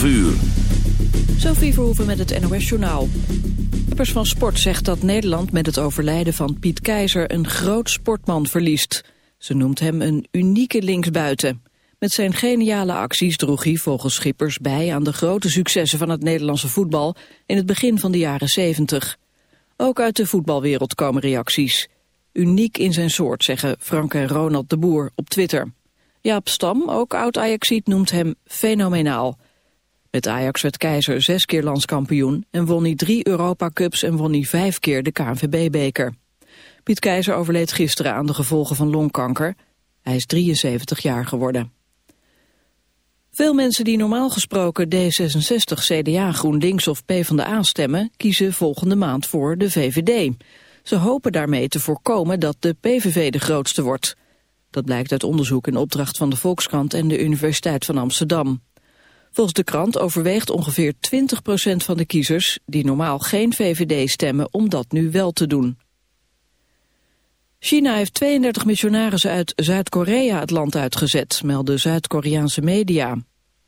12 uur. Sophie Verhoeven met het NOS-journaal. Peppers van Sport zegt dat Nederland met het overlijden van Piet Keizer... een groot sportman verliest. Ze noemt hem een unieke linksbuiten. Met zijn geniale acties droeg hij volgens Schippers bij... aan de grote successen van het Nederlandse voetbal... in het begin van de jaren 70. Ook uit de voetbalwereld komen reacties. Uniek in zijn soort, zeggen Frank en Ronald de Boer op Twitter. Jaap Stam, ook oud-Ajaxiet, noemt hem fenomenaal... Met Ajax werd Keizer zes keer landskampioen en won hij drie Europa Cups en won hij vijf keer de KNVB-beker. Piet Keizer overleed gisteren aan de gevolgen van longkanker. Hij is 73 jaar geworden. Veel mensen die normaal gesproken D66, CDA, GroenLinks of PvdA stemmen... kiezen volgende maand voor de VVD. Ze hopen daarmee te voorkomen dat de PVV de grootste wordt. Dat blijkt uit onderzoek in opdracht van de Volkskrant en de Universiteit van Amsterdam. Volgens de krant overweegt ongeveer 20% van de kiezers... die normaal geen VVD stemmen om dat nu wel te doen. China heeft 32 missionarissen uit Zuid-Korea het land uitgezet... melden Zuid-Koreaanse media.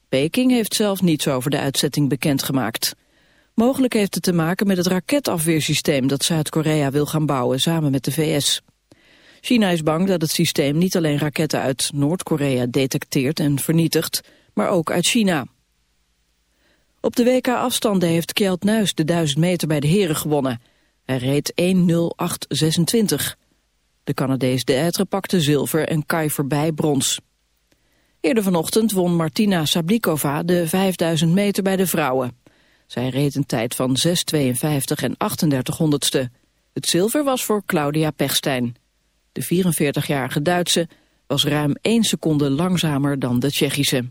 Peking heeft zelf niets over de uitzetting bekendgemaakt. Mogelijk heeft het te maken met het raketafweersysteem... dat Zuid-Korea wil gaan bouwen samen met de VS. China is bang dat het systeem niet alleen raketten uit Noord-Korea detecteert en vernietigt maar ook uit China. Op de WK-afstanden heeft Kjeld Nuis de 1000 meter bij de heren gewonnen. Hij reed 1.08.26. De Canadees de pakte zilver en Kai voorbij brons. Eerder vanochtend won Martina Sablikova de 5000 meter bij de vrouwen. Zij reed een tijd van 6.52 en 38 honderdste. Het zilver was voor Claudia Pechstein. De 44-jarige Duitse was ruim 1 seconde langzamer dan de Tsjechische.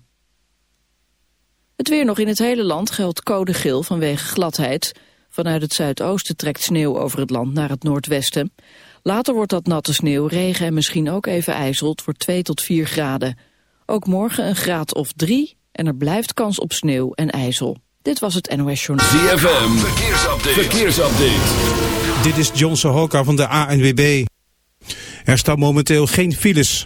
Het weer nog in het hele land geldt code geel vanwege gladheid. Vanuit het zuidoosten trekt sneeuw over het land naar het noordwesten. Later wordt dat natte sneeuw, regen en misschien ook even ijzelt voor 2 tot 4 graden. Ook morgen een graad of 3 en er blijft kans op sneeuw en ijzel. Dit was het NOS Journal. ZFM, verkeersupdate. verkeersupdate. Dit is John Sohoka van de ANWB. Er staan momenteel geen files.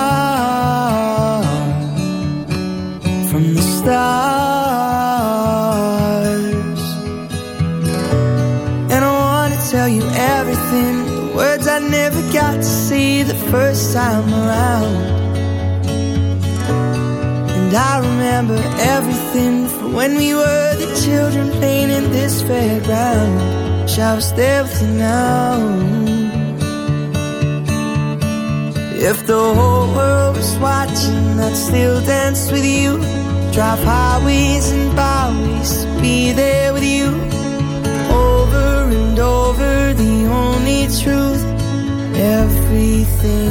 When we were the children playing in this fairground, shall we stay with now. If the whole world was watching, I'd still dance with you. Drive highways and byways, be there with you. Over and over, the only truth, everything.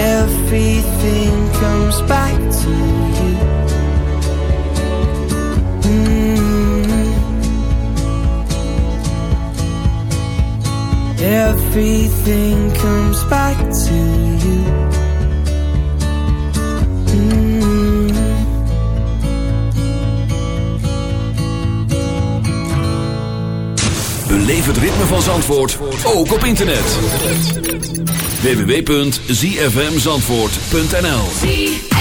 Everything comes back to you. Mm. Everything comes back to you. Mm. Het ritme van Zandvoort, ook op internet. www.zfmzandvoort.nl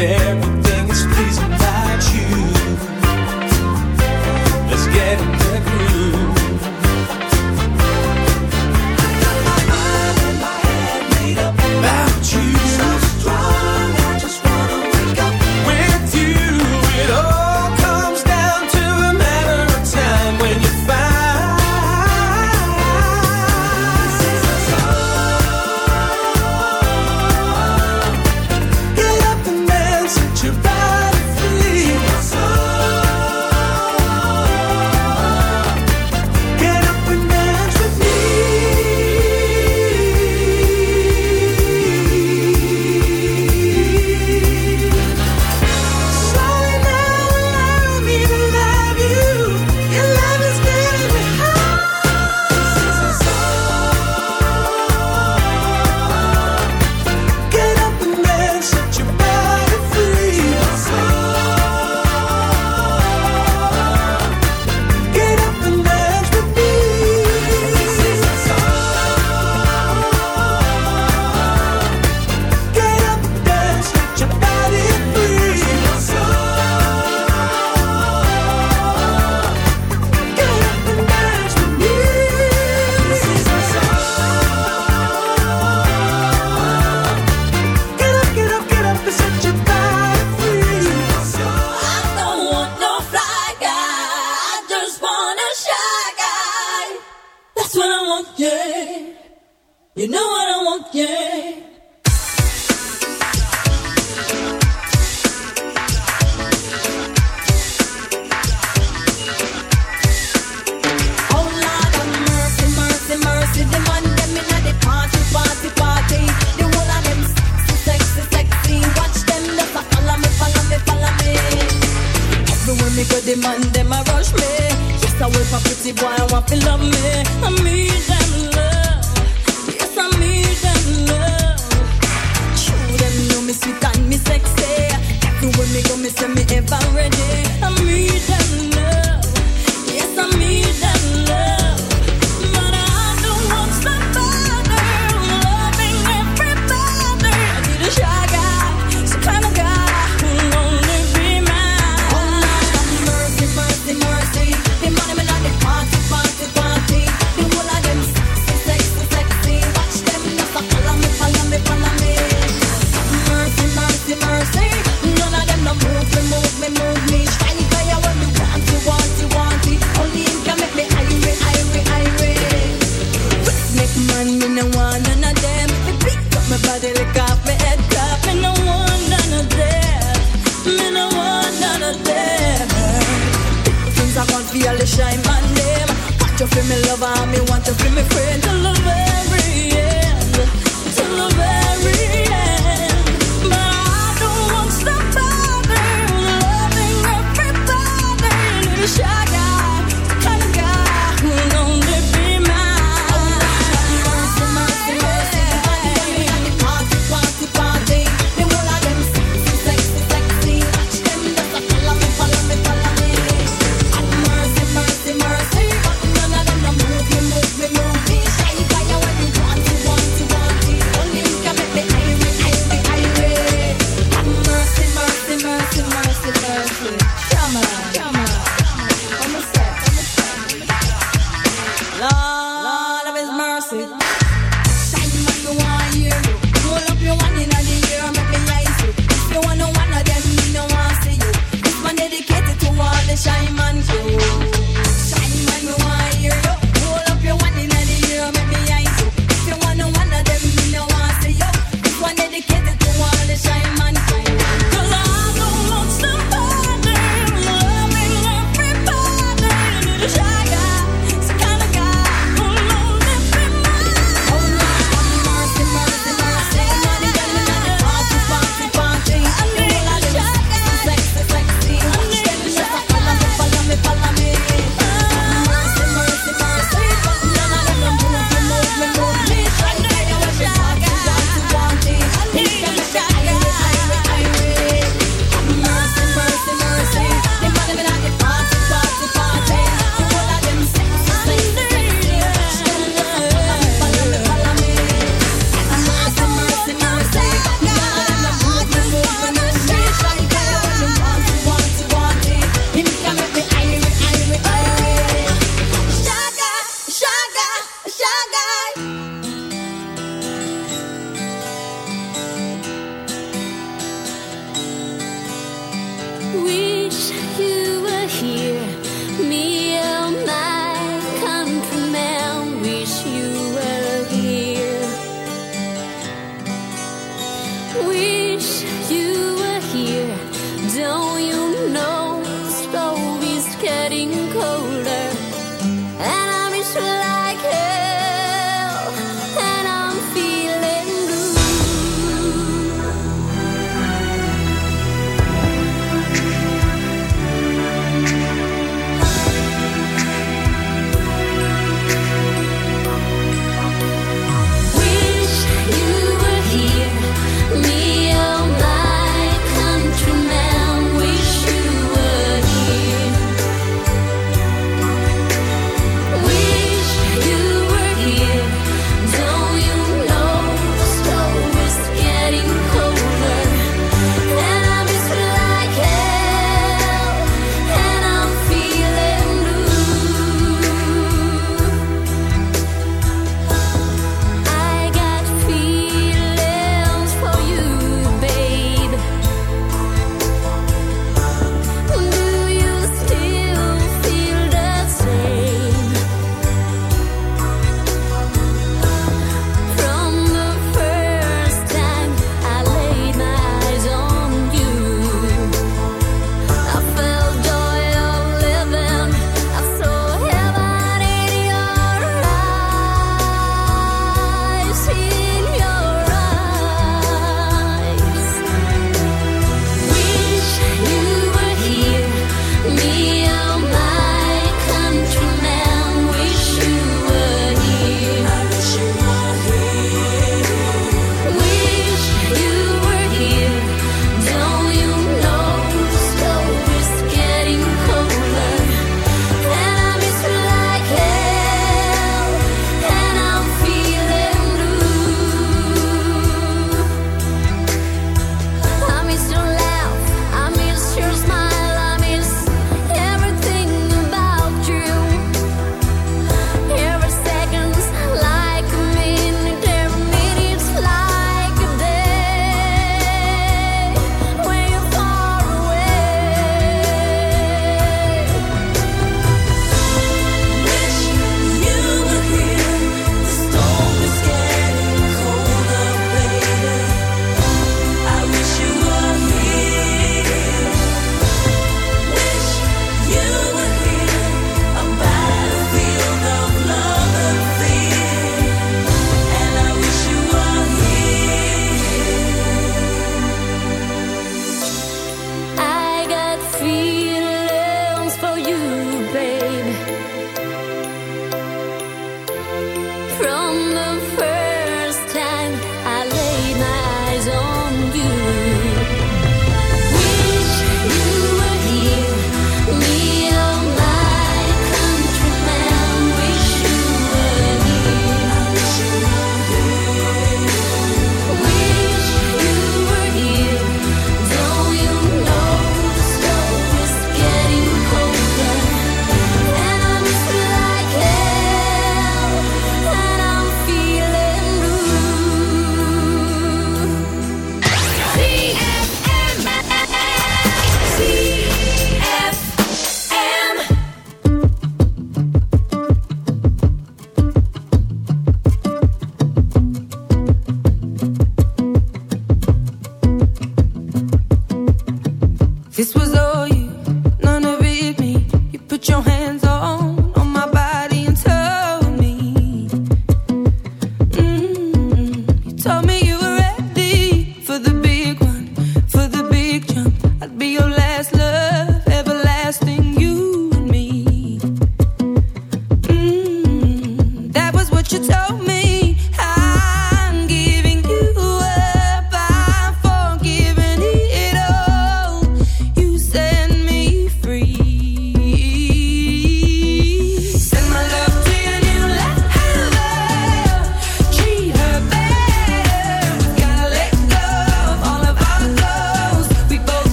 Everything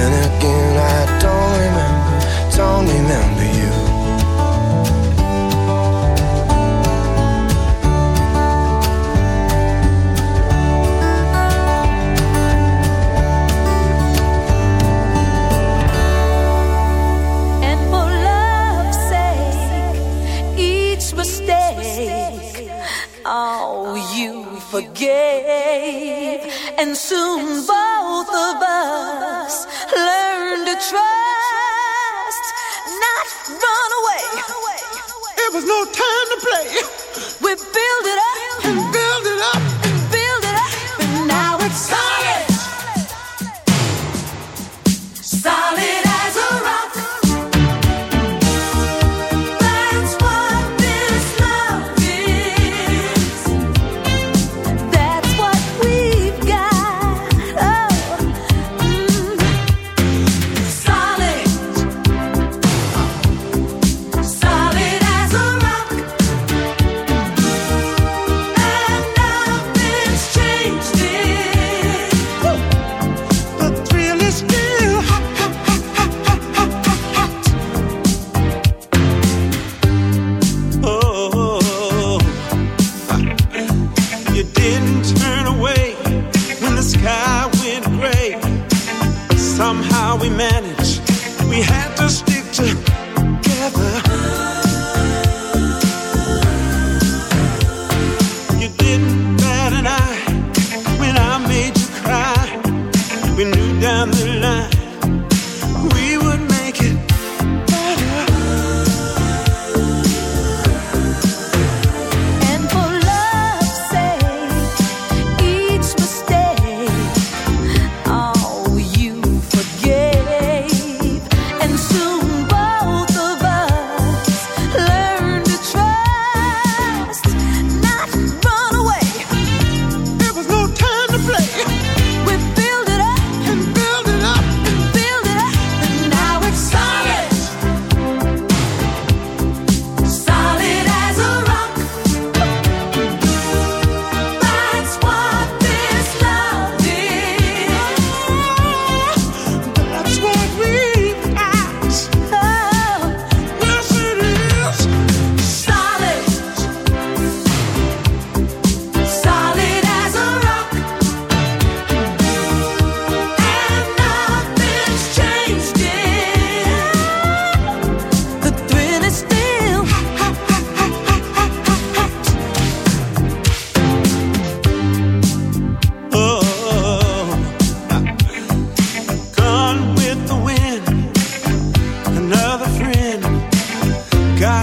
Then again, I don't remember, don't remember you. And for love's sake, each mistake, oh, you forgave. And soon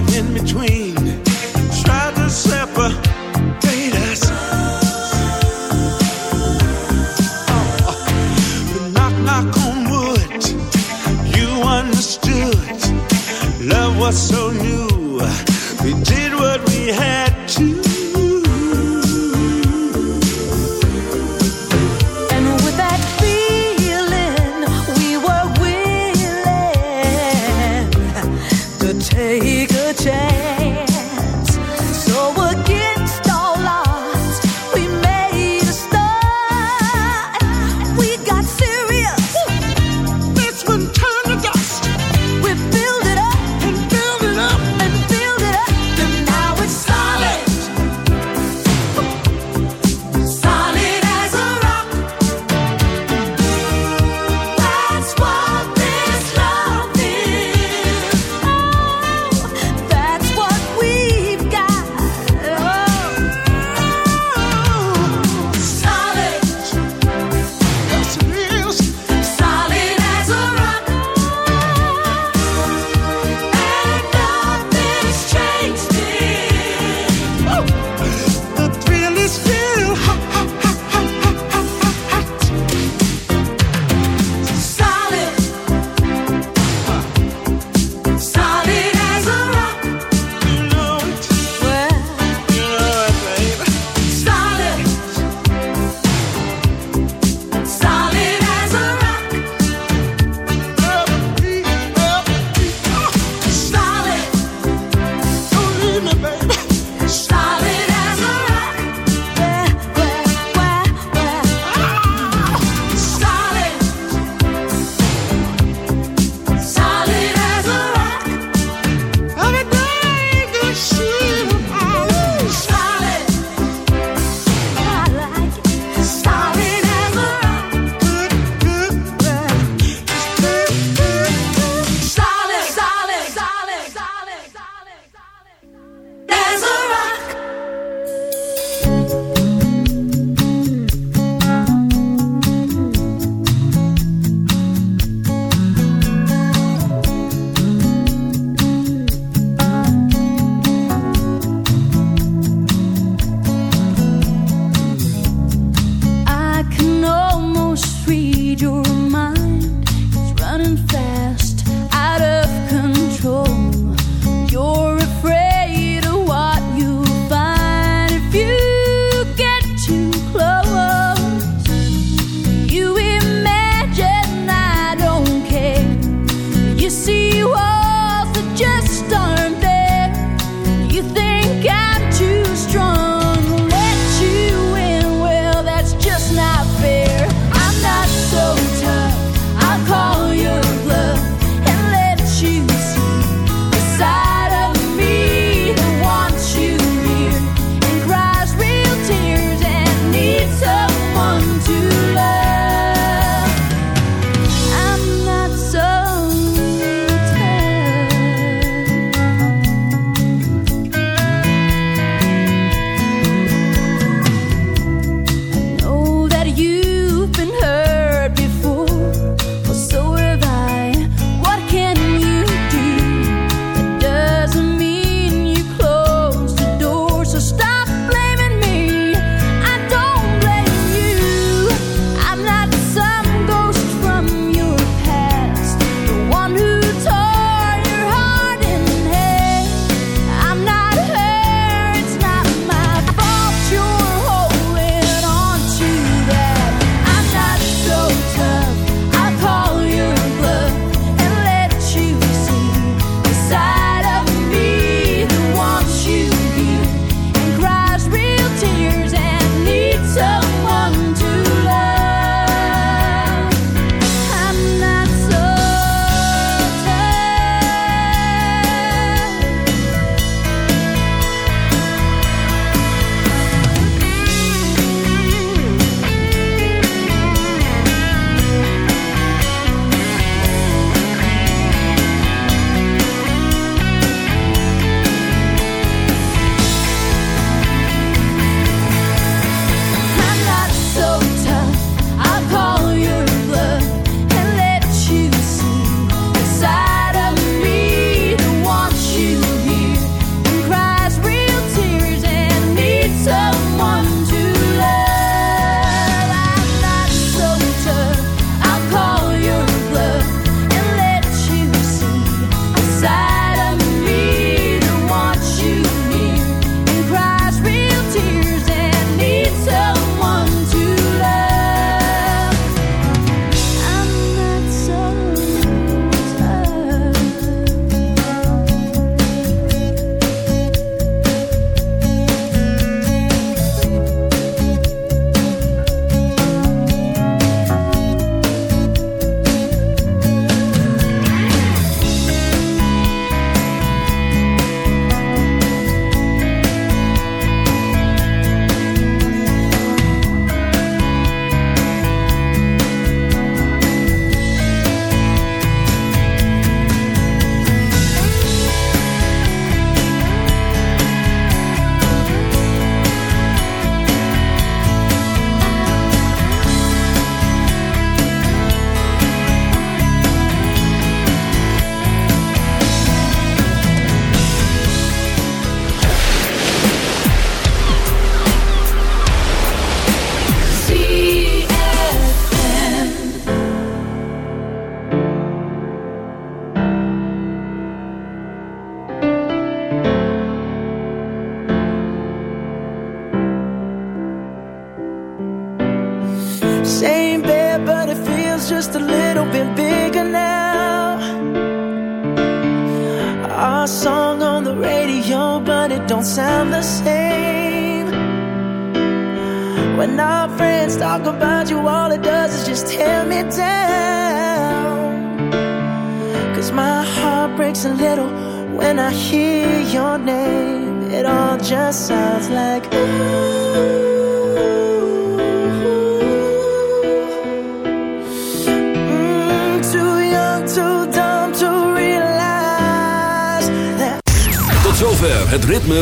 got in between,